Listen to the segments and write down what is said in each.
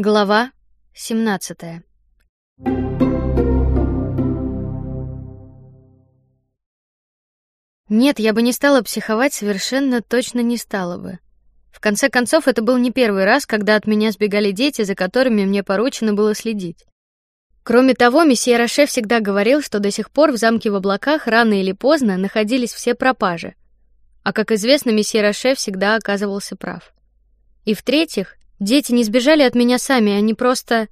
Глава 17. Нет, я бы не стала психовать, совершенно точно не стала бы. В конце концов, это был не первый раз, когда от меня сбегали дети, за которыми мне поручено было следить. Кроме того, месье Роше всегда говорил, что до сих пор в замке в облаках рано или поздно находились все пропажи. А как известно, месье Роше всегда оказывался прав. И в третьих, Дети не сбежали от меня сами, они просто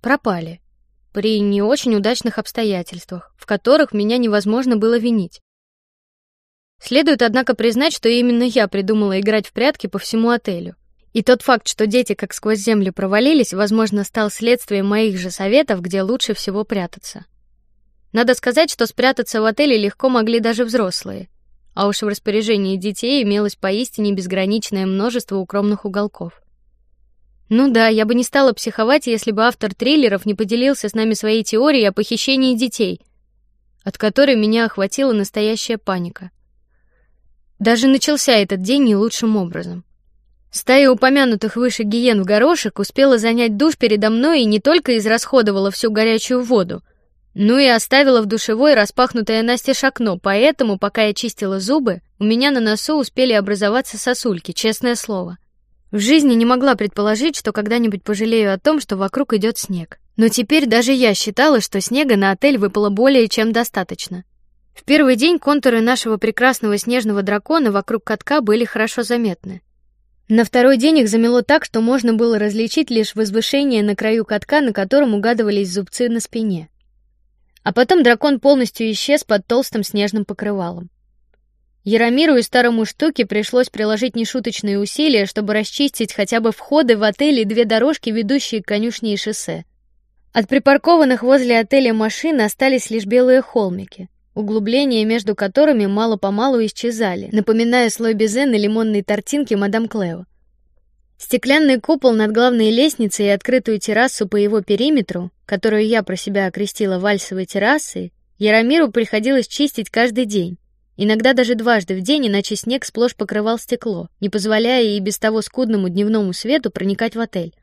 пропали при не очень удачных обстоятельствах, в которых меня невозможно было винить. Следует однако признать, что именно я придумала играть в прятки по всему отелю. И тот факт, что дети как сквозь землю провалились, возможно, стал следствием моих же советов, где лучше всего прятаться. Надо сказать, что спрятаться в отеле легко могли даже взрослые, а уж в распоряжении детей имелось поистине безграничное множество укромных уголков. Ну да, я бы не стала психовать, если бы автор триллеров не поделился с нами своей теорией о похищении детей, от которой меня охватила настоящая паника. Даже начался этот день не лучшим образом. Стая упомянутых выше гиен в горошек успела занять душ передо мной и не только израсходовала всю горячую воду, но и оставила в душевой распахнутое настежь окно, поэтому, пока я чистила зубы, у меня на носу успели образоваться сосульки, честное слово. В жизни не могла предположить, что когда-нибудь пожалею о том, что вокруг идет снег. Но теперь даже я считала, что снега на отель выпало более чем достаточно. В первый день контуры нашего прекрасного снежного дракона вокруг катка были хорошо заметны. На второй день их замело так, что можно было различить лишь возвышение на краю катка, на котором угадывались зубцы на спине. А потом дракон полностью исчез под толстым снежным покрывалом. Яромиру и старому штуке пришлось приложить нешуточные усилия, чтобы расчистить хотя бы входы в отель и две дорожки, ведущие к конюшне и шоссе. От припаркованных возле отеля машин остались лишь белые холмики, углубления между которыми мало-помалу исчезали, напоминая слой безе на лимонной тортинке мадам Клео. Стеклянный купол над главной лестницей и открытую террасу по его периметру, которую я про себя окрестила вальсовой террасой, Яромиру приходилось чистить каждый день иногда даже дважды в день, иначе снег сплошь покрывал стекло, не позволяя и без того скудному дневному свету проникать в отель.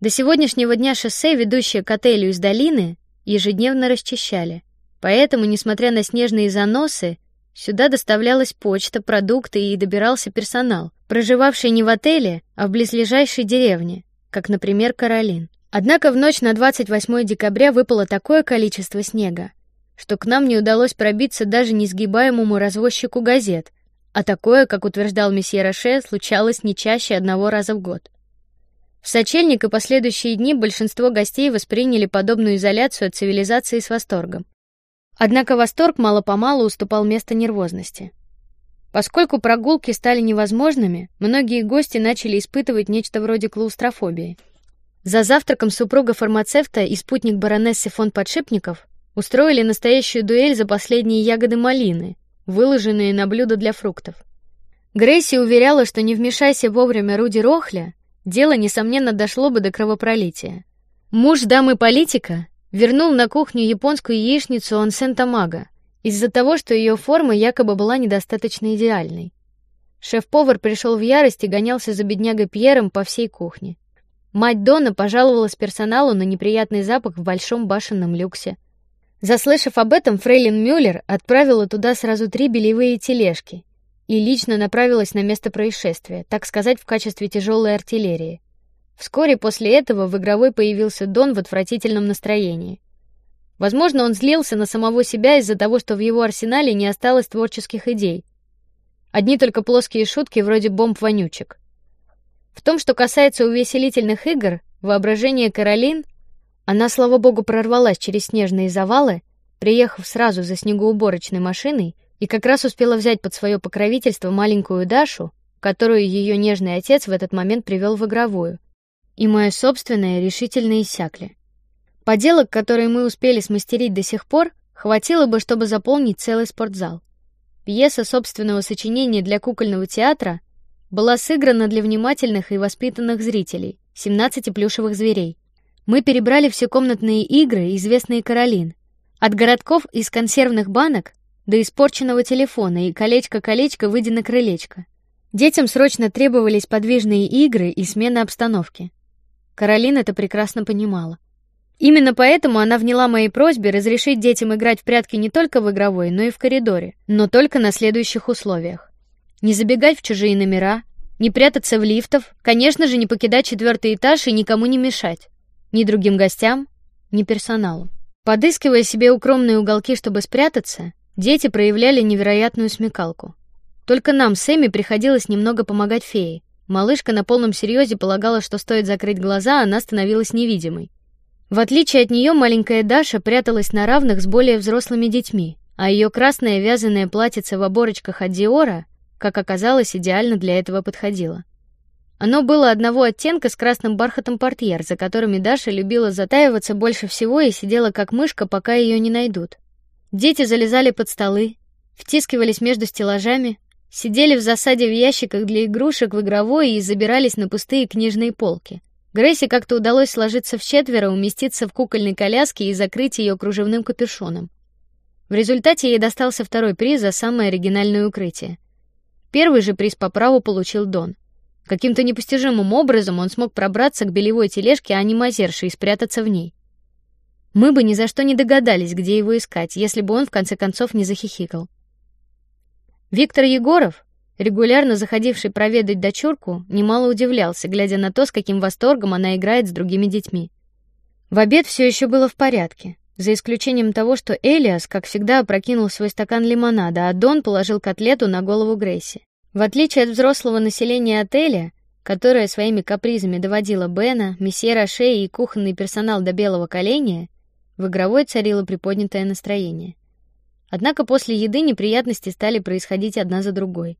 До сегодняшнего дня шоссе, ведущее к отелю из долины, ежедневно расчищали. Поэтому, несмотря на снежные заносы, сюда доставлялась почта, продукты и добирался персонал, проживавший не в отеле, а в близлежащей деревне, как, например, Каролин. Однако в ночь на 28 декабря выпало такое количество снега, что к нам не удалось пробиться даже несгибаемому развозчику газет, а такое, как утверждал месье Роше, случалось не чаще одного раза в год. В сочельник и последующие дни большинство гостей восприняли подобную изоляцию от цивилизации с восторгом. Однако восторг мало-помалу уступал место нервозности. Поскольку прогулки стали невозможными, многие гости начали испытывать нечто вроде клаустрофобии. За завтраком супруга фармацевта и спутник баронессы фон Подшипников Устроили настоящую дуэль за последние ягоды малины, выложенные на блюдо для фруктов. Грейси уверяла, что не вмешайся вовремя Руди Рохля, дело несомненно дошло бы до кровопролития. Муж дамы политика вернул на кухню японскую яичницу онсен тамага из-за того, что ее форма якобы была недостаточно идеальной. Шеф-повар пришел в ярость и гонялся за беднягой Пьером по всей кухне. Мать Дона пожаловалась персоналу на неприятный запах в большом башенном люксе. Заслышав об этом, Фрейлин Мюллер отправила туда сразу три белевые тележки и лично направилась на место происшествия, так сказать, в качестве тяжелой артиллерии. Вскоре после этого в игровой появился Дон в отвратительном настроении. Возможно, он злился на самого себя из-за того, что в его арсенале не осталось творческих идей. Одни только плоские шутки вроде бомб-вонючек. В том, что касается увеселительных игр, воображение Каролин она, слава богу, прорвалась через снежные завалы, приехав сразу за снегоуборочной машиной, и как раз успела взять под свое покровительство маленькую Дашу, которую ее нежный отец в этот момент привел в игровую. И мое собственное решительно иссякли. Поделок, которые мы успели смастерить до сих пор, хватило бы, чтобы заполнить целый спортзал. Пьеса собственного сочинения для кукольного театра была сыграна для внимательных и воспитанных зрителей, 17 плюшевых зверей. Мы перебрали все комнатные игры, известные Каролин, от городков из консервных банок до испорченного телефона и колечко-колечко выйди на крылечко. Детям срочно требовались подвижные игры и смена обстановки. Каролина это прекрасно понимала. Именно поэтому она вняла моей просьбе разрешить детям играть в прятки не только в игровой, но и в коридоре, но только на следующих условиях: не забегать в чужие номера, не прятаться в лифтах, конечно же, не покидать четвертый этаж и никому не мешать, ни другим гостям, ни персоналу. Подыскивая себе укромные уголки, чтобы спрятаться, дети проявляли невероятную смекалку. Только нам с Эми приходилось немного помогать фее. Малышка на полном серьезе полагала, что стоит закрыть глаза, она становилась невидимой. В отличие от нее, маленькая Даша пряталась на равных с более взрослыми детьми, а ее красное вязаное платьице в оборочках от Диора, как оказалось, идеально для этого подходило. Оно было одного оттенка с красным бархатом портьер, за которыми Даша любила затаиваться больше всего и сидела как мышка, пока ее не найдут. Дети залезали под столы, втискивались между стеллажами, сидели в засаде в ящиках для игрушек в игровой и забирались на пустые книжные полки. Грейси как-то удалось сложиться в четверо, уместиться в кукольной коляске и закрыть ее кружевным капюшоном. В результате ей достался второй приз за самое оригинальное укрытие. Первый же приз по праву получил Дон. Каким-то непостижимым образом он смог пробраться к белевой тележке Ани Мазерши и спрятаться в ней. Мы бы ни за что не догадались, где его искать, если бы он в конце концов не захихикал. Виктор Егоров, регулярно заходивший проведать дочурку, немало удивлялся, глядя на то, с каким восторгом она играет с другими детьми. В обед все еще было в порядке, за исключением того, что Элиас, как всегда, опрокинул свой стакан лимонада, а Дон положил котлету на голову Грейси. В отличие от взрослого населения отеля, которое своими капризами доводило Бена, месье Роше и кухонный персонал до белого коленя, в игровой царило приподнятое настроение. Однако после еды неприятности стали происходить одна за другой.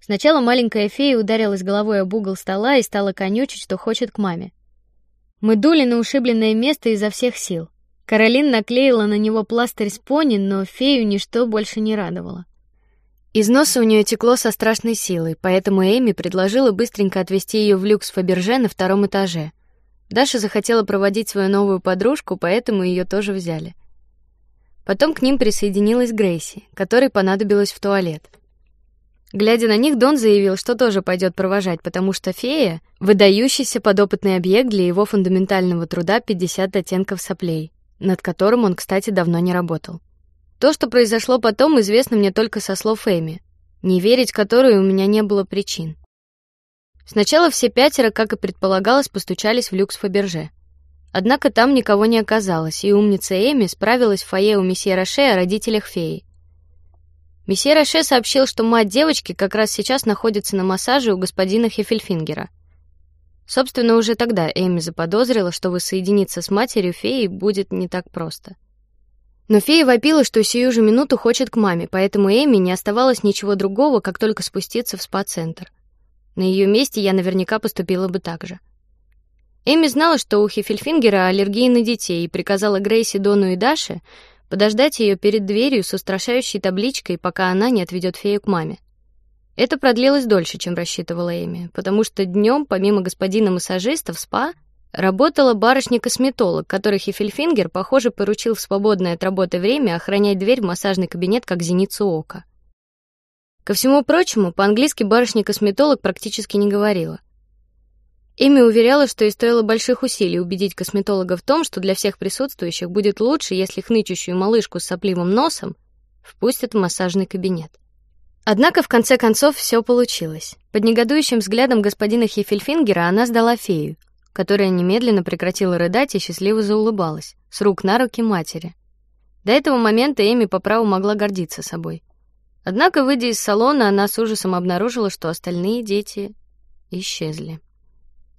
Сначала маленькая фея ударилась головой об угол стола и стала конючить, что хочет к маме. Мы дули на ушибленное место изо всех сил. Каролин наклеила на него пластырь с пони, но фею ничто больше не радовало. Из носа у нее текло со страшной силой, поэтому Эми предложила быстренько отвезти ее в люкс Фаберже на втором этаже. Даша захотела проводить свою новую подружку, поэтому ее тоже взяли. Потом к ним присоединилась Грейси, которой понадобилось в туалет. Глядя на них, Дон заявил, что тоже пойдет провожать, потому что фея — выдающийся подопытный объект для его фундаментального труда «50 оттенков соплей», над которым он, кстати, давно не работал. То, что произошло потом, известно мне только со слов Эми, не верить которой у меня не было причин. Сначала все пятеро, как и предполагалось, постучались в люкс Фаберже. Однако там никого не оказалось, и умница Эми справилась в фойе у месье Роше о родителях феи. Месье Роше сообщил, что мать девочки как раз сейчас находится на массаже у господина Хефельфингера. Собственно, уже тогда Эми заподозрила, что воссоединиться с матерью феи будет не так просто. Но фея вопила, что сию же минуту хочет к маме, поэтому Эми не оставалось ничего другого, как только спуститься в спа-центр. На ее месте я наверняка поступила бы так же. Эми знала, что у Хефельфингера аллергия на детей, и приказала Грейси, Дону и Даше подождать ее перед дверью с устрашающей табличкой, пока она не отведет фею к маме. Это продлилось дольше, чем рассчитывала Эми, потому что днем, помимо господина массажиста в спа, работала барышня-косметолог, которой Хефельфингер, похоже, поручил в свободное от работы время охранять дверь в массажный кабинет как зеницу ока. Ко всему прочему, по-английски барышня-косметолог практически не говорила. Эми уверяла, что и стоило больших усилий убедить косметолога в том, что для всех присутствующих будет лучше, если хнычущую малышку с сопливым носом впустят в массажный кабинет. Однако в конце концов все получилось. Под негодующим взглядом господина Хефельфингера она сдала фею, которая немедленно прекратила рыдать и счастливо заулыбалась, с рук на руки матери. До этого момента Эми по праву могла гордиться собой. Однако, выйдя из салона, она с ужасом обнаружила, что остальные дети исчезли.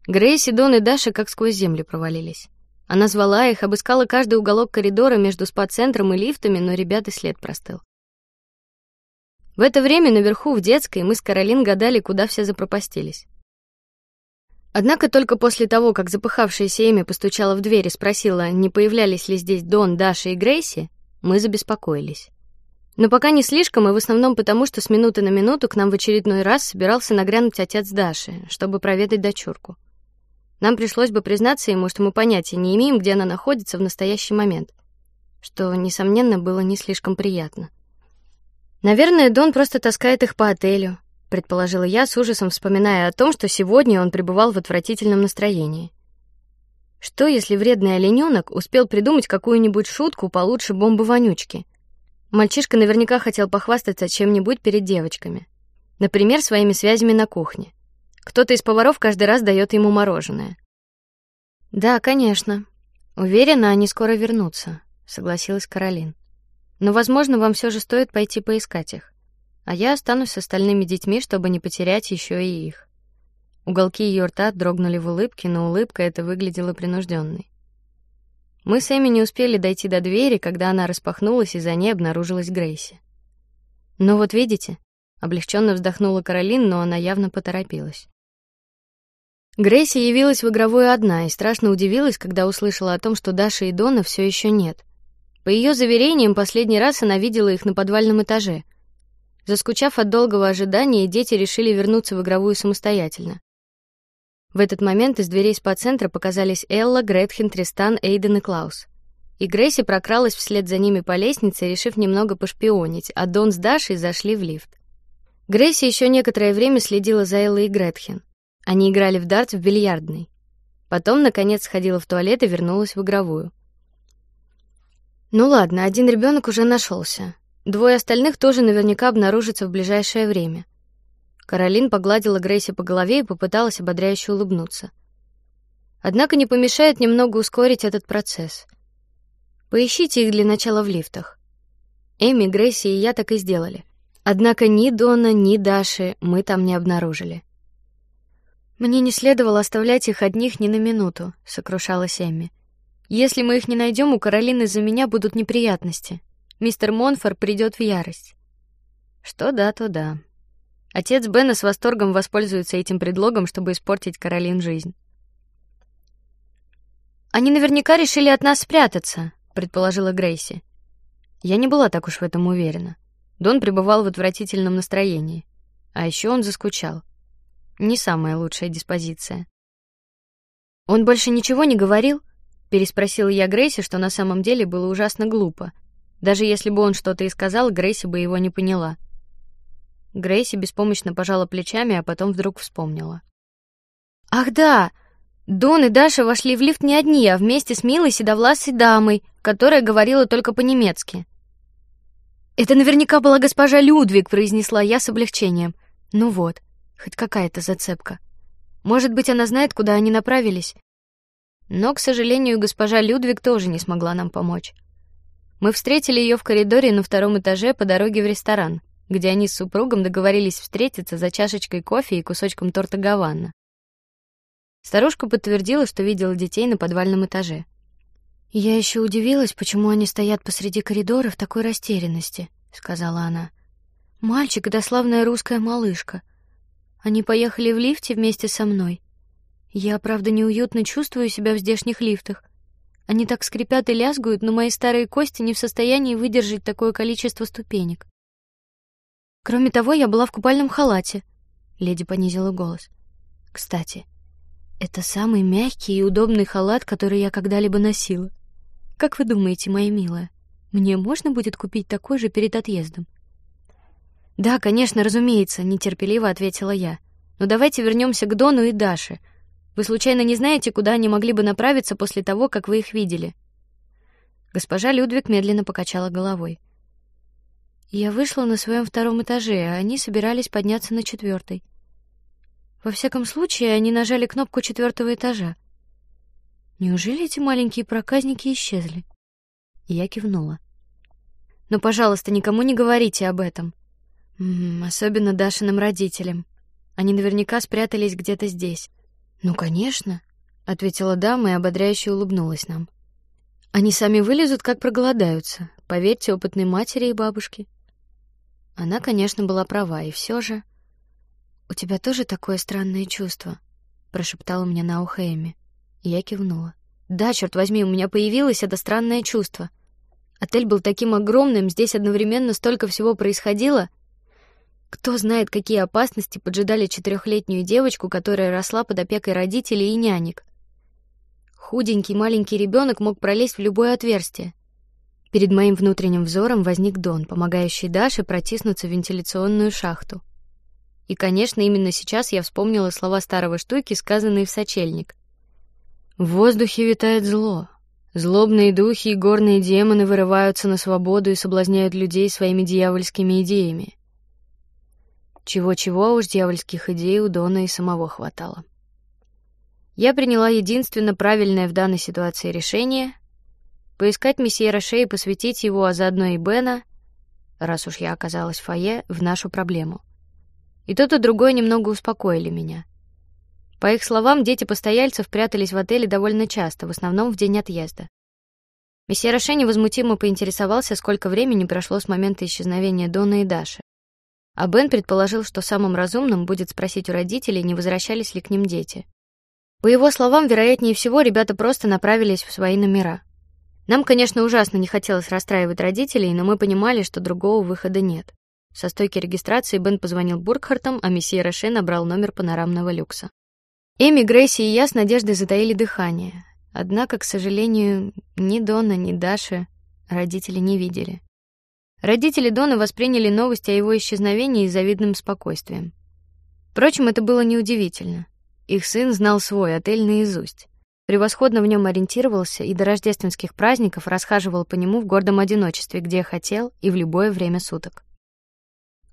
Грейси, Дон и Даша как сквозь землю провалились. Она звала их, обыскала каждый уголок коридора между спа-центром и лифтами, но ребята след простыл. В это время наверху в детской мы с Каролин гадали, куда все запропастились. Однако только после того, как запыхавшаяся Эми постучала в дверь и спросила, не появлялись ли здесь Дон, Даша и Грейси, мы забеспокоились. Но пока не слишком, и в основном потому, что с минуты на минуту к нам в очередной раз собирался нагрянуть отец Даши, чтобы проведать дочурку. Нам пришлось бы признаться ему, что мы понятия не имеем, где она находится в настоящий момент, что несомненно было не слишком приятно. Наверное, Дон просто таскает их по отелю, предположила я с ужасом, вспоминая о том, что сегодня он пребывал в отвратительном настроении. Что, если вредный олененок успел придумать какую-нибудь шутку получше бомбы вонючки? Мальчишка наверняка хотел похвастаться чем-нибудь перед девочками, например, своими связями на кухне. Кто-то из поваров каждый раз дает ему мороженое. Да, конечно. Уверена, они скоро вернутся, согласилась Каролин. Но, возможно, вам все же стоит пойти поискать их, а я останусь с остальными детьми, чтобы не потерять еще и их. Уголки ее рта дрогнули в улыбке, но улыбка эта выглядела принужденной. Мы с Эми не успели дойти до двери, когда она распахнулась, и за ней обнаружилась Грейси. Ну вот видите, облегченно вздохнула Каролин, но она явно поторопилась. Грейси явилась в игровую одна и страшно удивилась, когда услышала о том, что Даша и Дона все еще нет. По ее заверениям, последний раз она видела их на подвальном этаже. Заскучав от долгого ожидания, дети решили вернуться в игровую самостоятельно. В этот момент из дверей спа-центра показались Элла, Гретхен, Тристан, Эйден и Клаус. И Грейси прокралась вслед за ними по лестнице, решив немного пошпионить, а Дон с Дашей зашли в лифт. Грейси еще некоторое время следила за Эллой и Гретхен. Они играли в дартс в бильярдной. Потом, наконец, сходила в туалет и вернулась в игровую. Ну ладно, один ребенок уже нашелся. Двое остальных тоже наверняка обнаружатся в ближайшее время. Каролин погладила Грейси по голове и попыталась ободряюще улыбнуться. Однако не помешает немного ускорить этот процесс. Поищите их для начала в лифтах. Эми, Грейси и я так и сделали. Однако ни Дона, ни Даши мы там не обнаружили. Мне не следовало оставлять их одних ни на минуту, сокрушалась Эмми. Если мы их не найдем, у Каролины за меня будут неприятности. Мистер Монфор придет в ярость. Что да, то да. Отец Бена с восторгом воспользуется этим предлогом, чтобы испортить Каролин жизнь. Они наверняка решили от нас спрятаться, предположила Грейси. Я не была так уж в этом уверена. Дон пребывал в отвратительном настроении, а еще он заскучал не самая лучшая диспозиция. Он больше ничего не говорил? переспросила я Грейси, что на самом деле было ужасно глупо. Даже если бы он что-то и сказал, Грейси бы его не поняла. Грейси беспомощно пожала плечами, а потом вдруг вспомнила. Ах да, Дон и Даша вошли в лифт не одни, а вместе с милой седовласой дамой, которая говорила только по-немецки. Это наверняка была госпожа Людвиг, произнесла я с облегчением. Ну вот, Хоть какая-то зацепка. Может быть, она знает, куда они направились. Но, к сожалению, госпожа Людвиг тоже не смогла нам помочь. Мы встретили ее в коридоре на втором этаже по дороге в ресторан, где они с супругом договорились встретиться за чашечкой кофе и кусочком торта Гаванна. Старушка подтвердила, что видела детей на подвальном этаже. Я еще удивилась, почему они стоят посреди коридора в такой растерянности, сказала она. Мальчик и дославная русская малышка. Они поехали в лифте вместе со мной. Я, правда, неуютно чувствую себя в здешних лифтах. Они так скрипят и лязгают, но мои старые кости не в состоянии выдержать такое количество ступенек. Кроме того, я была в купальном халате. Леди понизила голос. Кстати, это самый мягкий и удобный халат, который я когда-либо носила. Как вы думаете, моя милая, мне можно будет купить такой же перед отъездом? Да, конечно, разумеется, нетерпеливо ответила я. Но давайте вернемся к Дону и Даше. Вы случайно не знаете, куда они могли бы направиться после того, как вы их видели? Госпожа Людвиг медленно покачала головой. Я вышла на своем втором этаже, а они собирались подняться на четвертый. Во всяком случае, они нажали кнопку четвертого этажа. Неужели эти маленькие проказники исчезли? Я кивнула. Но, пожалуйста, никому не говорите об этом. М особенно Дашиным родителям. Они наверняка спрятались где-то здесь. Ну, конечно, ответила дама и ободряюще улыбнулась нам. Они сами вылезут, как проголодаются. Поверьте опытной матери и бабушке. Она, конечно, была права, и все же. У тебя тоже такое странное чувство, прошептала мне на ухо Эми. Я кивнула. Да, черт возьми, у меня появилось это странное чувство. Отель был таким огромным, здесь одновременно столько всего происходило. Кто знает, какие опасности поджидали четырехлетнюю девочку, которая росла под опекой родителей и нянек. Худенький маленький ребенок мог пролезть в любое отверстие. Перед моим внутренним взором возник Дон, помогающий Даше протиснуться в вентиляционную шахту. И, конечно, именно сейчас я вспомнила слова старого штуки, сказанные в сочельник. В воздухе витает зло. Злобные духи и горные демоны вырываются на свободу и соблазняют людей своими дьявольскими идеями. Чего-чего уж дьявольских идей у Дона и самого хватало. Я приняла единственно правильное в данной ситуации решение — поискать месье Роше и посвятить его, а заодно и Бена, раз уж я оказалась в фойе, в нашу проблему. И тот и другой немного успокоили меня. По их словам, дети постояльцев прятались в отеле довольно часто, в основном в день отъезда. Месье Роше невозмутимо поинтересовался, сколько времени прошло с момента исчезновения Дона и Даши. А Бен предположил, что самым разумным будет спросить у родителей, не возвращались ли к ним дети. По его словам, вероятнее всего, ребята просто направились в свои номера. Нам, конечно, ужасно не хотелось расстраивать родителей, но мы понимали, что другого выхода нет. Со стойки регистрации Бен позвонил Бургхартам, а месье Роше набрал номер панорамного люкса. Эми, Грейси и я с надеждой затаили дыхание. Однако, к сожалению, ни Дона, ни Даши родители не видели. Родители Дона восприняли новость о его исчезновении с завидным спокойствием. Впрочем, это было неудивительно. Их сын знал свой отель наизусть, превосходно в нем ориентировался и до рождественских праздников расхаживал по нему в гордом одиночестве, где хотел и в любое время суток.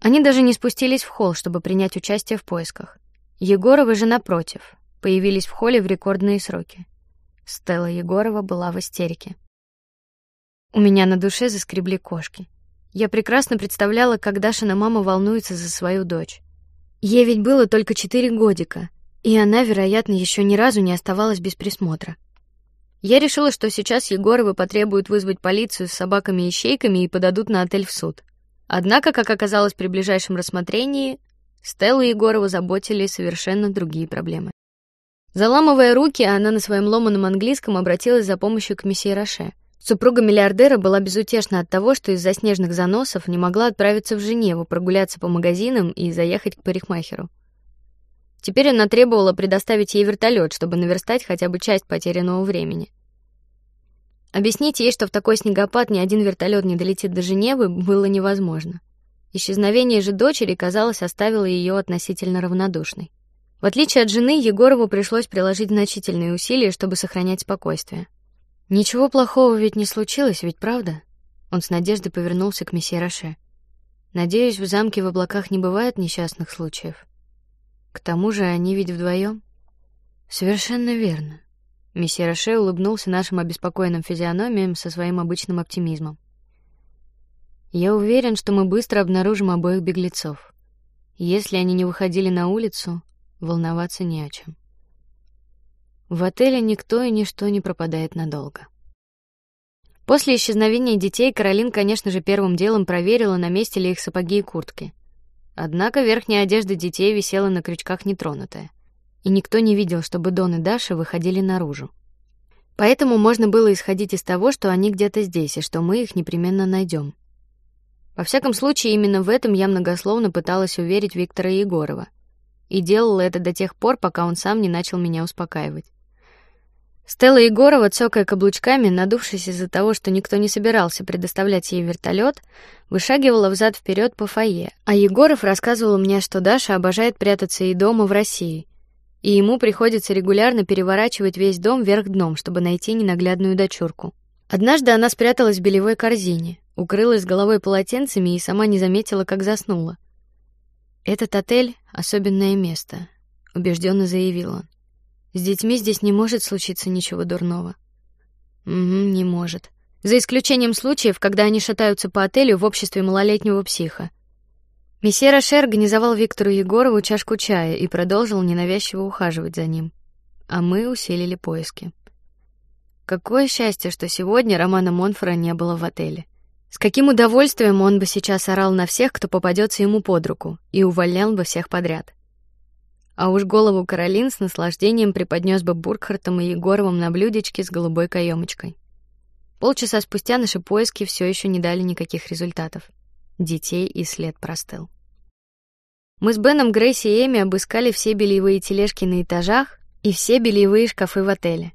Они даже не спустились в холл, чтобы принять участие в поисках. Егоровы же напротив появились в холле в рекордные сроки. Стелла Егорова была в истерике. У меня на душе заскребли кошки. Я прекрасно представляла, как Дашина мама волнуется за свою дочь. Ей ведь было только четыре годика, и она, вероятно, еще ни разу не оставалась без присмотра. Я решила, что сейчас Егоровы потребуют вызвать полицию с собаками и щейками и подадут на отель в суд. Однако, как оказалось при ближайшем рассмотрении, Стеллу Егорову заботили совершенно другие проблемы. Заламывая руки, она на своем ломаном английском обратилась за помощью к месье Роше. Супруга миллиардера была безутешна от того, что из-за снежных заносов не могла отправиться в Женеву, прогуляться по магазинам и заехать к парикмахеру. Теперь она требовала предоставить ей вертолет, чтобы наверстать хотя бы часть потерянного времени. Объяснить ей, что в такой снегопад ни один вертолет не долетит до Женевы, было невозможно. Исчезновение же дочери, казалось, оставило ее относительно равнодушной. В отличие от жены, Егорову пришлось приложить значительные усилия, чтобы сохранять спокойствие. Ничего плохого ведь не случилось, ведь правда? Он с надеждой повернулся к месье Роше. Надеюсь, в замке в облаках не бывает несчастных случаев. К тому же они ведь вдвоем. Совершенно верно. Месье Роше улыбнулся нашим обеспокоенным физиономиям со своим обычным оптимизмом. Я уверен, что мы быстро обнаружим обоих беглецов. Если они не выходили на улицу, волноваться не о чем. В отеле никто и ничто не пропадает надолго. После исчезновения детей Каролин, конечно же, первым делом проверила, на месте ли их сапоги и куртки. Однако верхняя одежда детей висела на крючках нетронутая, и никто не видел, чтобы Дон и Даша выходили наружу. Поэтому можно было исходить из того, что они где-то здесь и что мы их непременно найдем. Во всяком случае, именно в этом я многословно пыталась уверить Виктора Егорова, и делала это до тех пор, пока он сам не начал меня успокаивать. Стелла Егорова, цокая каблучками, надувшись из-за того, что никто не собирался предоставлять ей вертолет, вышагивала взад вперед по фойе, а Егоров рассказывал мне, что Даша обожает прятаться и дома в России, и ему приходится регулярно переворачивать весь дом вверх дном, чтобы найти ненаглядную дочурку. Однажды она спряталась в белевой корзине, укрылась головой полотенцами и сама не заметила, как заснула. Этот отель особенное место, убежденно заявил он. С детьми здесь не может случиться ничего дурного. Угу, не может. За исключением случаев, когда они шатаются по отелю в обществе малолетнего психа. Месье Роше организовал Виктору Егорову чашку чая и продолжил ненавязчиво ухаживать за ним, а мы усилили поиски. Какое счастье, что сегодня Романа Монфора не было в отеле. С каким удовольствием он бы сейчас орал на всех, кто попадется ему под руку, и увольнял бы всех подряд. А уж голову Каролин с наслаждением преподнес бы Буркхартом и Егоровым на блюдечке с голубой каемочкой. Полчаса спустя наши поиски все еще не дали никаких результатов. Детей и след простыл. Мы с Беном, Грейси и Эми обыскали все бельевые тележки на этажах и все бельевые шкафы в отеле.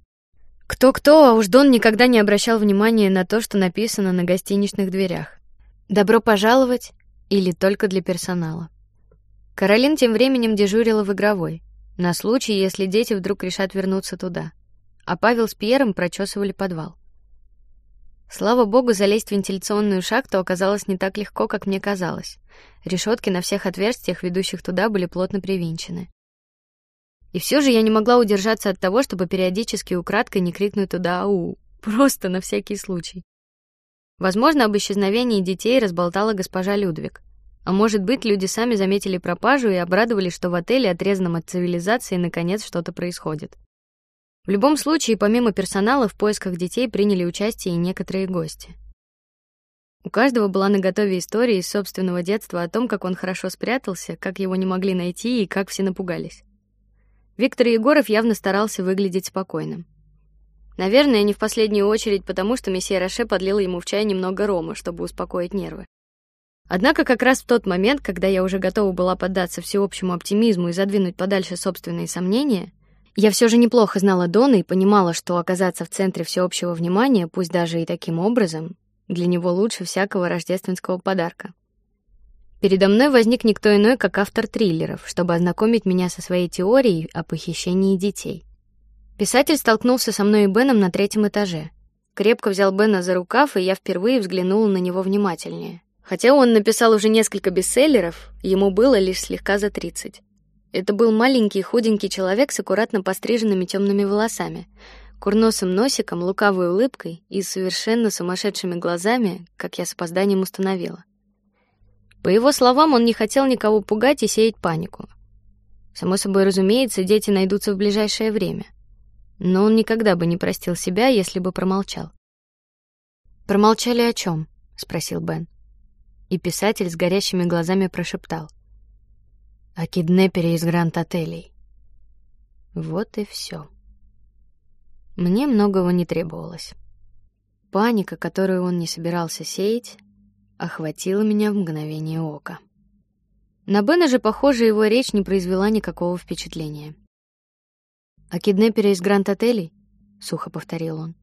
Кто-кто, а уж Дон никогда не обращал внимания на то, что написано на гостиничных дверях. Добро пожаловать или только для персонала. Каролин тем временем дежурила в игровой, на случай, если дети вдруг решат вернуться туда. а Павел с Пьером прочесывали подвал. Слава богу, залезть в вентиляционную шахту оказалось не так легко, как мне казалось. Решетки на всех отверстиях, ведущих туда, были плотно привинчены. И все же я не могла удержаться от того, чтобы периодически украдкой не крикнуть туда «Ау!», просто на всякий случай. Возможно, об исчезновении детей разболтала госпожа Людвиг. А может быть, люди сами заметили пропажу и обрадовались, что в отеле, отрезанном от цивилизации, наконец что-то происходит. В любом случае, помимо персонала, в поисках детей приняли участие и некоторые гости. У каждого была наготове история из собственного детства о том, как он хорошо спрятался, как его не могли найти и как все напугались. Виктор Егоров явно старался выглядеть спокойным. Наверное, не в последнюю очередь потому, что месье Роше подлил ему в чай немного рома, чтобы успокоить нервы. Однако как раз в тот момент, когда я уже готова была поддаться всеобщему оптимизму и задвинуть подальше собственные сомнения, я все же неплохо знала Дона и понимала, что оказаться в центре всеобщего внимания, пусть даже и таким образом, для него лучше всякого рождественского подарка. Передо мной возник никто иной, как автор триллеров, чтобы ознакомить меня со своей теорией о похищении детей. Писатель столкнулся со мной и Беном на третьем этаже. Крепко взял Бена за рукав, и я впервые взглянула на него внимательнее. Хотя он написал уже несколько бестселлеров, ему было лишь слегка за тридцать. Это был маленький худенький человек с аккуратно постриженными темными волосами, курносым носиком, лукавой улыбкой и совершенно сумасшедшими глазами, как я с опозданием установила. По его словам, он не хотел никого пугать и сеять панику. Само собой разумеется, дети найдутся в ближайшее время, но он никогда бы не простил себя, если бы промолчал. Промолчали о чем? – спросил Бен. И писатель с горящими глазами прошептал: о киднепере из Гранд-отелей. Вот и все. Мне многого не требовалось. Паника, которую он не собирался сеять, охватила меня в мгновение ока. На Бена же, похоже, его речь не произвела никакого впечатления. О киднепере из Гранд-отелей, сухо повторил он.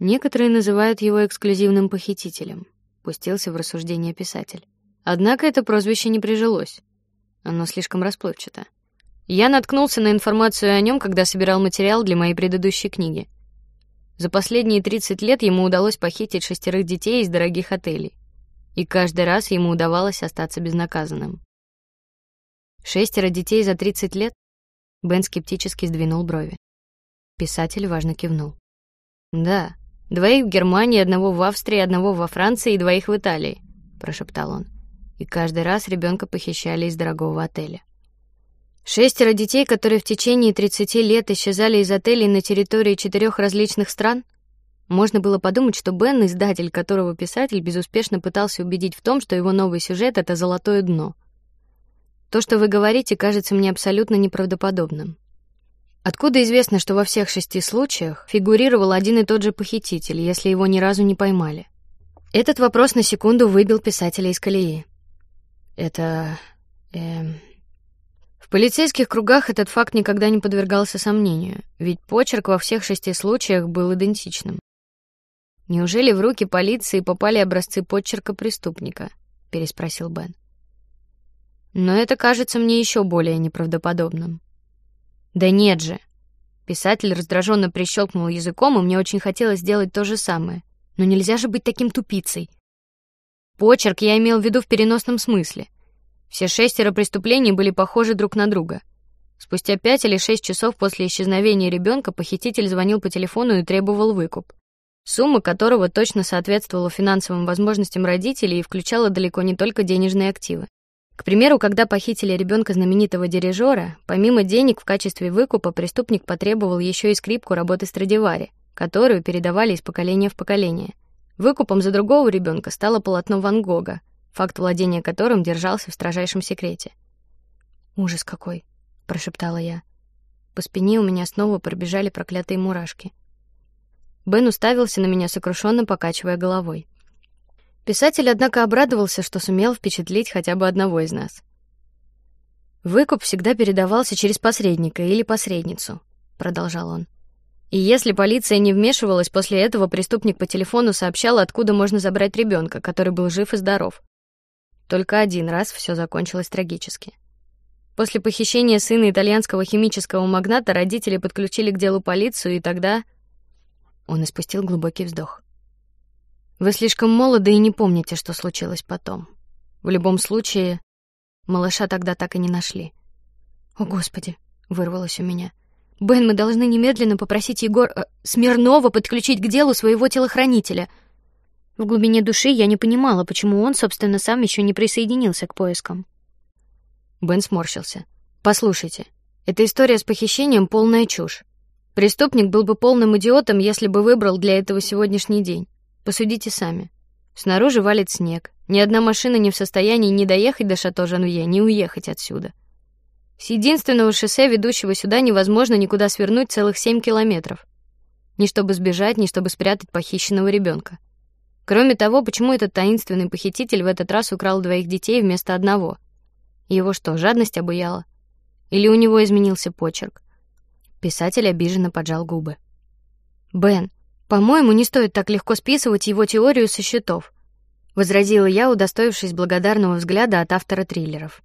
Некоторые называют его эксклюзивным похитителем. Пустился в рассуждение писатель. Однако это прозвище не прижилось. Оно слишком расплывчато. Я наткнулся на информацию о нем, когда собирал материал для моей предыдущей книги. За последние 30 лет ему удалось похитить шестерых детей из дорогих отелей, и каждый раз ему удавалось остаться безнаказанным. Шестеро детей за 30 лет? Бен скептически сдвинул брови. Писатель важно кивнул. Да, двоих в Германии, одного в Австрии, одного во Франции и двоих в Италии, прошептал он и каждый раз ребенка похищали из дорогого отеля. Шестеро детей, которые в течение 30 лет исчезали из отелей на территории четырех различных стран. Можно было подумать, что Бен, издатель, которого писатель безуспешно пытался убедить в том, что его новый сюжет это золотое дно. То, что вы говорите, кажется мне абсолютно неправдоподобным. Откуда известно, что во всех шести случаях фигурировал один и тот же похититель, если его ни разу не поймали? Этот вопрос на секунду выбил писателя из колеи. Это... Эм... В полицейских кругах этот факт никогда не подвергался сомнению, ведь почерк во всех шести случаях был идентичным. Неужели в руки полиции попали образцы почерка преступника? переспросил Бен. Но это кажется мне еще более неправдоподобным. Да нет же. Писатель раздраженно прищелкнул языком, и мне очень хотелось сделать то же самое. Но нельзя же быть таким тупицей. Почерк я имел в виду в переносном смысле. Все шестеро преступлений были похожи друг на друга. Спустя пять или шесть часов после исчезновения ребенка похититель звонил по телефону и требовал выкуп, сумма которого точно соответствовала финансовым возможностям родителей и включала далеко не только денежные активы. К примеру, когда похитили ребенка знаменитого дирижера, помимо денег в качестве выкупа преступник потребовал еще и скрипку работы Страдивари, которую передавали из поколения в поколение. Выкупом за другого ребенка стало полотно Ван Гога, факт владения которым держался в строжайшем секрете. Ужас какой, прошептала я. По спине у меня снова пробежали проклятые мурашки. Бен уставился на меня сокрушенно, покачивая головой. Писатель, однако, обрадовался, что сумел впечатлить хотя бы одного из нас. Выкуп всегда передавался через посредника или посредницу, продолжал он. И если полиция не вмешивалась, после этого преступник по телефону сообщал, откуда можно забрать ребенка, который был жив и здоров. Только один раз все закончилось трагически. После похищения сына итальянского химического магната родители подключили к делу полицию, и тогда он испустил глубокий вздох. Вы слишком молоды и не помните, что случилось потом. В любом случае, малыша тогда так и не нашли. О, господи, вырвалось у меня. Бен, мы должны немедленно попросить Егор э, Смирнова подключить к делу своего телохранителя. В глубине души я не понимала, почему он, собственно, сам еще не присоединился к поискам. Бен сморщился. Послушайте, эта история с похищением полная чушь. Преступник был бы полным идиотом, если бы выбрал для этого сегодняшний день. Посудите сами. Снаружи валит снег. Ни одна машина не в состоянии ни доехать до шато Жануе, ни уехать отсюда. С единственного шоссе, ведущего сюда, невозможно никуда свернуть целых семь километров. Ни чтобы сбежать, ни чтобы спрятать похищенного ребенка. Кроме того, почему этот таинственный похититель в этот раз украл двоих детей вместо одного? Его что, жадность обуяла? Или у него изменился почерк? Писатель обиженно поджал губы. Бен, по-моему, не стоит так легко списывать его теорию со счетов, возразила я, удостоившись благодарного взгляда от автора триллеров.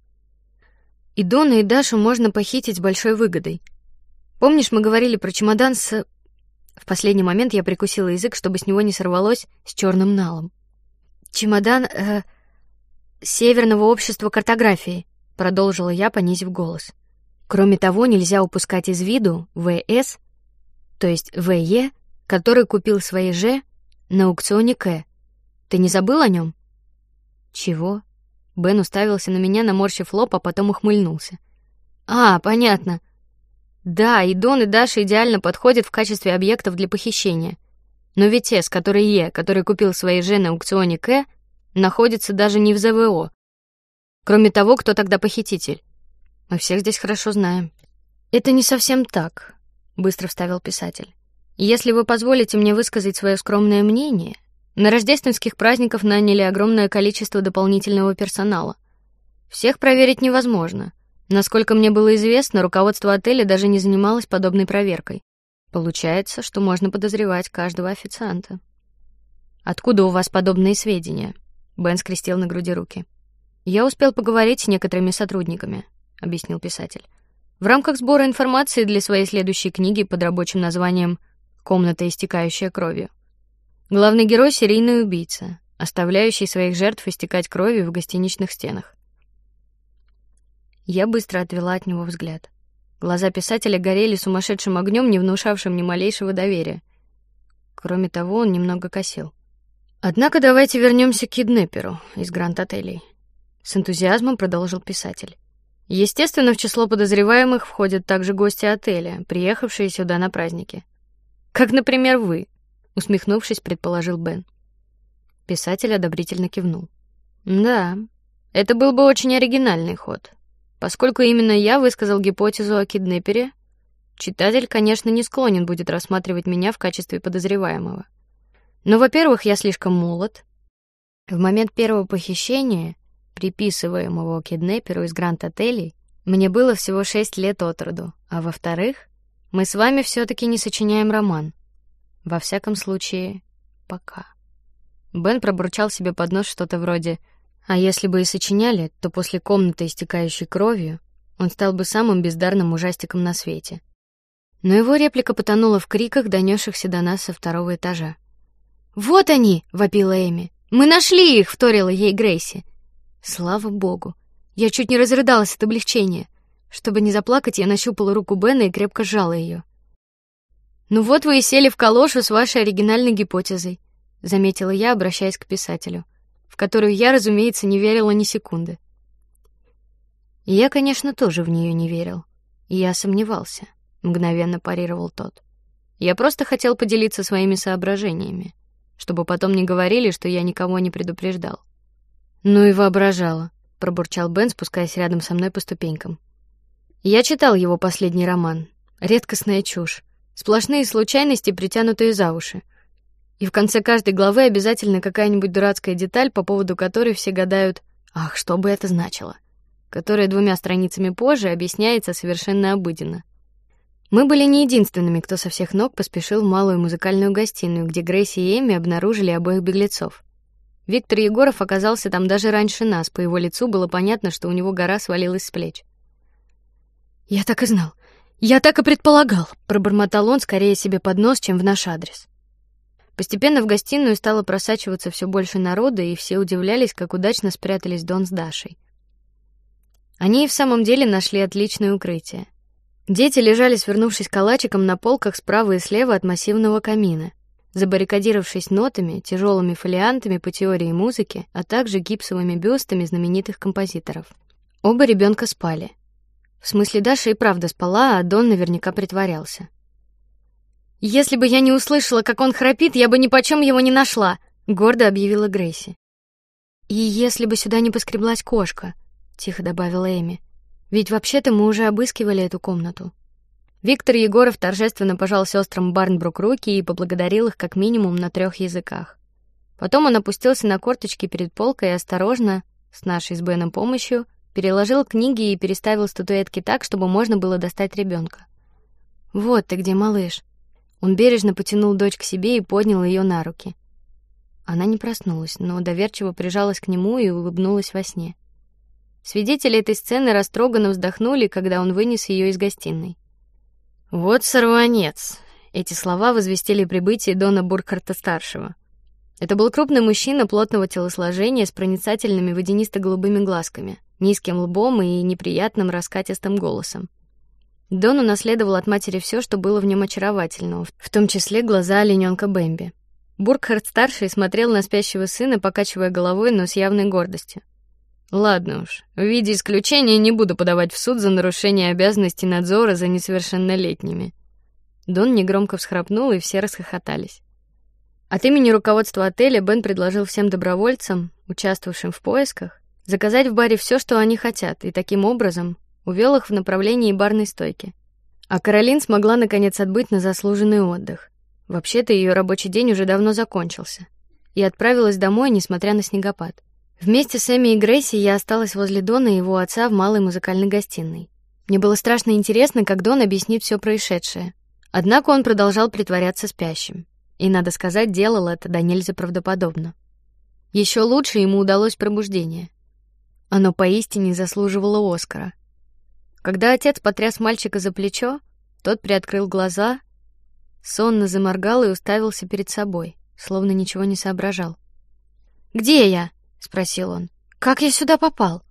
И Дона и Дашу можно похитить большой выгодой. Помнишь, мы говорили про чемодан с В последний момент я прикусила язык, чтобы с него не сорвалось с черным налом. Чемодан э, Северного общества картографии продолжила я, понизив голос. Кроме того, нельзя упускать из виду ВС, то есть ВЕ, который купил свои же на аукционе К. Ты не забыл о нем? Чего? Бен уставился на меня, наморщив лоб, а потом ухмыльнулся. А, понятно. Да, и Дон и Даша идеально подходят в качестве объектов для похищения. Но ведь С, который Е, который купил свои же на аукционе К, находится даже не в ЗВО, Кроме того, кто тогда похититель? Мы всех здесь хорошо знаем. Это не совсем так, быстро вставил писатель. Если вы позволите мне высказать свое скромное мнение, на рождественских праздниках наняли огромное количество дополнительного персонала. Всех проверить невозможно. Насколько мне было известно, руководство отеля даже не занималось подобной проверкой. Получается, что можно подозревать каждого официанта. Откуда у вас подобные сведения? Бен скрестил на груди руки. Я успел поговорить с некоторыми сотрудниками, объяснил писатель. В рамках сбора информации для своей следующей книги под рабочим названием "Комната, истекающая кровью". Главный герой серийный убийца, оставляющий своих жертв истекать кровью в гостиничных стенах. Я быстро отвела от него взгляд. Глаза писателя горели сумасшедшим огнем, не внушавшим ни малейшего доверия. Кроме того, он немного косил. Однако давайте вернемся к киднеперу из Гранд-отелей. С энтузиазмом продолжил писатель. Естественно, в число подозреваемых входят также гости отеля, приехавшие сюда на праздники. Как, например, вы, усмехнувшись, предположил Бен. Писатель одобрительно кивнул. Да, это был бы очень оригинальный ход, поскольку именно я высказал гипотезу о киднепере. Читатель, конечно, не склонен будет рассматривать меня в качестве подозреваемого. Но, во-первых, я слишком молод. В момент первого похищения приписываемого киднеперу из Гранд-отелей, мне было всего шесть лет от роду, а во-вторых, мы с вами все-таки не сочиняем роман. Во всяком случае, пока. Бен пробурчал себе под нос что-то вроде: "А если бы и сочиняли, то после комнаты, истекающей кровью, он стал бы самым бездарным ужастиком на свете". Но его реплика потонула в криках, донесшихся до нас со второго этажа. "Вот они!" вопила Эми. "Мы нашли их!" вторила ей Грейси. Слава богу! Я чуть не разрыдалась от облегчения. Чтобы не заплакать, я нащупала руку Бена и крепко сжала ее. Ну вот вы и сели в калошу с вашей оригинальной гипотезой, заметила я, обращаясь к писателю, в которую я, разумеется, не верила ни секунды. И я, конечно, тоже в нее не верил. И я сомневался. Мгновенно парировал тот. Я просто хотел поделиться своими соображениями, чтобы потом не говорили, что я никого не предупреждал. Ну и воображала, пробурчал Бен, спускаясь рядом со мной по ступенькам. Я читал его последний роман. Редкостная чушь, сплошные случайности, притянутые за уши. И в конце каждой главы обязательно какая-нибудь дурацкая деталь, по поводу которой все гадают: ах, что бы это значило, которая двумя страницами позже объясняется совершенно обыденно. Мы были не единственными, кто со всех ног поспешил в малую музыкальную гостиную, где Грейси и Эми обнаружили обоих беглецов. Виктор Егоров оказался там даже раньше нас, по его лицу было понятно, что у него гора свалилась с плеч. Я так и знал. Я так и предполагал, пробормотал он скорее себе под нос, чем в наш адрес. Постепенно в гостиную стало просачиваться все больше народа, и все удивлялись, как удачно спрятались Дон с Дашей. Они и в самом деле нашли отличное укрытие. Дети лежали, свернувшись калачиком на полках справа и слева от массивного камина, забаррикадировавшись нотами, тяжелыми фолиантами по теории музыки, а также гипсовыми бюстами знаменитых композиторов. Оба ребенка спали. В смысле, Даша и правда спала, а Дон наверняка притворялся. Если бы я не услышала, как он храпит, я бы ни почем его не нашла, гордо объявила Грейси. И если бы сюда не поскреблась кошка, тихо добавила Эми. Ведь вообще-то мы уже обыскивали эту комнату. Виктор Егоров торжественно пожал сестрам Барнбрук руки и поблагодарил их как минимум на трех языках. Потом он опустился на корточки перед полкой и осторожно, с нашей с Беном помощью, переложил книги и переставил статуэтки так, чтобы можно было достать ребенка. Вот ты где, малыш. Он бережно потянул дочь к себе и поднял ее на руки. Она не проснулась, но доверчиво прижалась к нему и улыбнулась во сне. Свидетели этой сцены растроганно вздохнули, когда он вынес ее из гостиной. Вот сорванец. Эти слова возвестили прибытие Дона Буркharта старшего. Это был крупный мужчина плотного телосложения с проницательными водянисто-голубыми глазками, низким лбом и неприятным раскатистым голосом. Дон унаследовал от матери все, что было в нем очаровательного, в том числе глаза олененка Бэмби. Буркхарт старший смотрел на спящего сына, покачивая головой, но с явной гордостью. Ладно уж, в виде исключения не буду подавать в суд за нарушение обязанностей надзора за несовершеннолетними. Дон негромко всхрапнул, и все расхохотались. От имени руководства отеля Бен предложил всем добровольцам, участвовавшим в поисках, заказать в баре все, что они хотят, и таким образом увел их в направлении барной стойки. А Каролин смогла наконец отбыть на заслуженный отдых. Вообще-то ее рабочий день уже давно закончился, и отправилась домой, несмотря на снегопад. Вместе с Эми и Грейси я осталась возле Дона и его отца в малой музыкальной гостиной. Мне было страшно интересно, как Дон объяснит все происшедшее. Однако он продолжал притворяться спящим, и надо сказать, делал это до нельзя правдоподобно. Еще лучше ему удалось пробуждение. Оно поистине заслуживало Оскара. Когда отец потряс мальчика за плечо, тот приоткрыл глаза, сонно заморгал и уставился перед собой, словно ничего не соображал. Где я? спросил он. Как я сюда попал?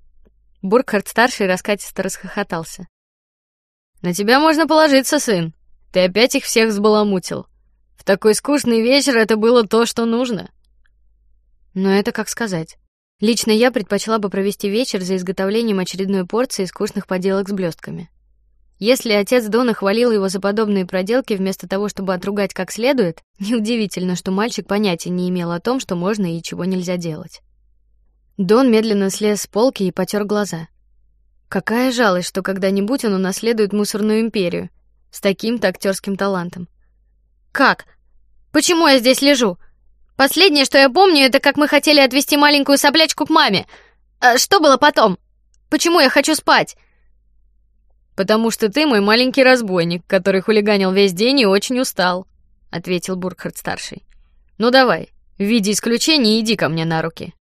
Буркhardt старший раскатисто расхохотался. На тебя можно положиться, сын. Ты опять их всех взбаламутил. В такой скучный вечер это было то, что нужно. Но это как сказать. Лично я предпочла бы провести вечер за изготовлением очередной порции скучных поделок с блестками. Если отец Дона хвалил его за подобные проделки вместо того, чтобы отругать как следует, неудивительно, что мальчик понятия не имел о том, что можно и чего нельзя делать. Дон медленно слез с полки и потер глаза. Какая жалость, что когда-нибудь он унаследует мусорную империю с таким-то актерским талантом. Как? Почему я здесь лежу? Последнее, что я помню, это как мы хотели отвезти маленькую соплячку к маме. А что было потом? Почему я хочу спать? Потому что ты мой маленький разбойник, который хулиганил весь день и очень устал, ответил Буркхард старший. Ну давай, в виде исключения иди ко мне на руки.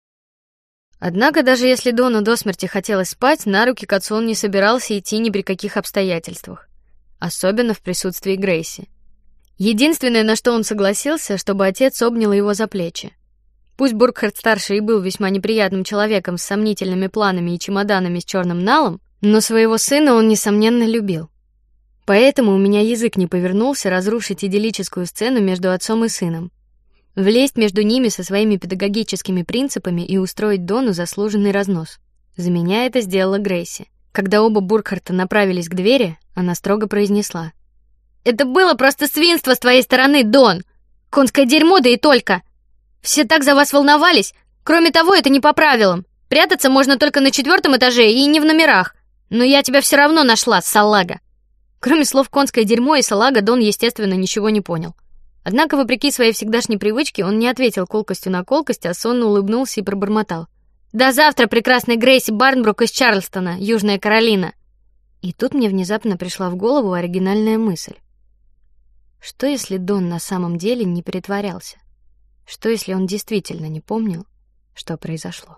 Однако даже если Дону до смерти хотелось спать, на руки к отцу он не собирался идти ни при каких обстоятельствах, особенно в присутствии Грейси. Единственное, на что он согласился, чтобы отец обнял его за плечи. Пусть Буркхард старший и был весьма неприятным человеком с сомнительными планами и чемоданами с черным налом, но своего сына он несомненно любил. Поэтому у меня язык не повернулся разрушить идиллическую сцену между отцом и сыном, влезть между ними со своими педагогическими принципами и устроить Дону заслуженный разнос. За меня это сделала Грейси. Когда оба Буркхарта направились к двери, она строго произнесла: "Это было просто свинство с твоей стороны, Дон. Конское дерьмо да и только. Все так за вас волновались. Кроме того, это не по правилам. Прятаться можно только на четвертом этаже и не в номерах. Но я тебя все равно нашла, салага". Кроме слов конское дерьмо и салага, Дон естественно ничего не понял. Однако, вопреки своей всегдашней привычке, он не ответил колкостью на колкость, а сонно улыбнулся и пробормотал: "До завтра, прекрасный Грейси Барнбрук из Чарльстона, Южная Каролина". И тут мне внезапно пришла в голову оригинальная мысль: что если Дон на самом деле не притворялся? Что если он действительно не помнил, что произошло?